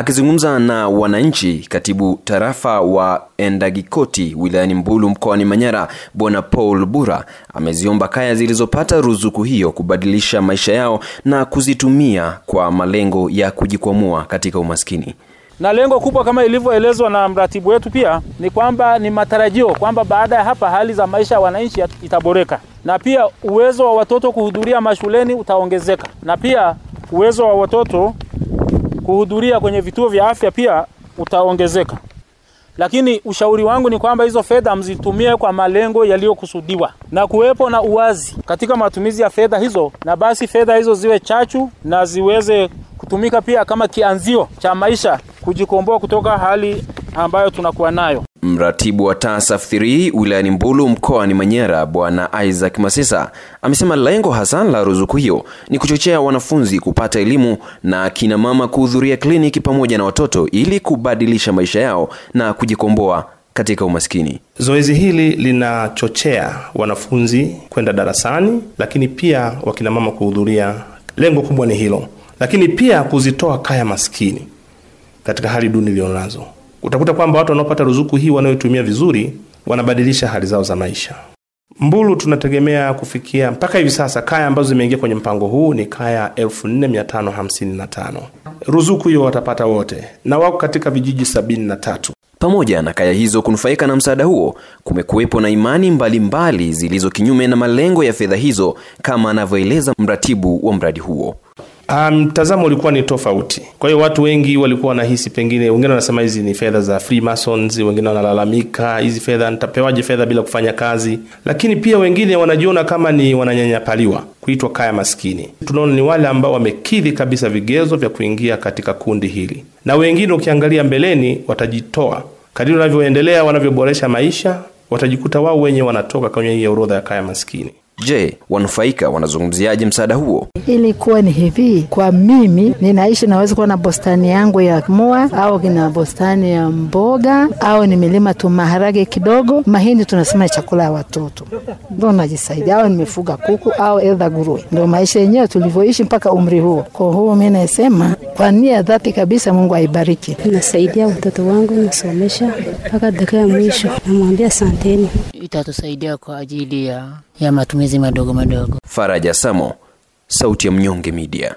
Akizungumza na wananchi, katibu tarafa wa Endagikoti wilayani Mbulu mkoani Manyara, Bwana Paul Bura ameziomba kaya zilizopata ruzuku hiyo kubadilisha maisha yao na kuzitumia kwa malengo ya kujikwamua katika umaskini. Na lengo kubwa kama ilivyoelezwa na mratibu wetu pia ni kwamba ni matarajio kwamba baada ya hapa hali za maisha ya wananchi itaboreka, na pia uwezo wa watoto kuhudhuria mashuleni utaongezeka, na pia uwezo wa watoto kuhudhuria kwenye vituo vya afya pia utaongezeka. Lakini ushauri wangu ni kwamba hizo fedha mzitumie kwa malengo yaliyokusudiwa na kuwepo na uwazi katika matumizi ya fedha hizo, na basi fedha hizo ziwe chachu na ziweze kutumika pia kama kianzio cha maisha kujikomboa kutoka hali ambayo tunakuwa nayo. Mratibu wa TASAF 3 wilayani Mbulu mkoani Manyara Bwana Isaac Masisa amesema lengo hasa la ruzuku hiyo ni kuchochea wanafunzi kupata elimu na kina mama kuhudhuria kliniki pamoja na watoto ili kubadilisha maisha yao na kujikomboa katika umaskini. Zoezi hili linachochea wanafunzi kwenda darasani, lakini pia wakinamama kuhudhuria. Lengo kubwa ni hilo, lakini pia kuzitoa kaya maskini katika hali duni ilionazo utakuta kwamba watu wanaopata ruzuku hii wanaoitumia vizuri wanabadilisha hali zao za maisha. Mbulu tunategemea kufikia mpaka hivi sasa kaya ambazo zimeingia kwenye mpango huu ni kaya 4555. Ruzuku hiyo watapata wote na wako katika vijiji 73. Pamoja na kaya hizo kunufaika na msaada huo, kumekuwepo na imani mbalimbali zilizo kinyume na malengo ya fedha hizo, kama anavyoeleza mratibu wa mradi huo. Mtazamo um, ulikuwa ni tofauti. Kwa hiyo watu wengi walikuwa wanahisi, pengine wengine wanasema hizi ni fedha za Freemasons, wengine wanalalamika hizi fedha, nitapewaje fedha bila kufanya kazi? Lakini pia wengine wanajiona kama ni wananyanyapaliwa, kuitwa kaya maskini. Tunaona ni wale ambao wamekidhi kabisa vigezo vya kuingia katika kundi hili, na wengine ukiangalia mbeleni watajitoa kadiri wanavyoendelea, wanavyoboresha maisha, watajikuta wao wenye wanatoka kwenye hii orodha ya kaya maskini. Je, wanufaika wanazungumziaje msaada huo? Ilikuwa ni hivi, kwa mimi ninaishi, naweza kuwa na bostani yangu ya mua au na bostani ya mboga au nimelima tu maharage kidogo, mahindi, tunasema chakula ya watoto, ndo najisaidia, au nimefuga kuku au edha nguruwe. Ndo maisha yenyewe tulivyoishi mpaka umri huo. Kwa huo mi naesema kwa nia dhati kabisa, Mungu aibariki. Nasaidia watoto wangu, nasomesha mpaka dakika ya mwisho, namwambia asanteni. Itatusaidia kwa ajili ya, ya matumizi madogo madogo. Faraja Samo, Sauti ya Mnyonge Media.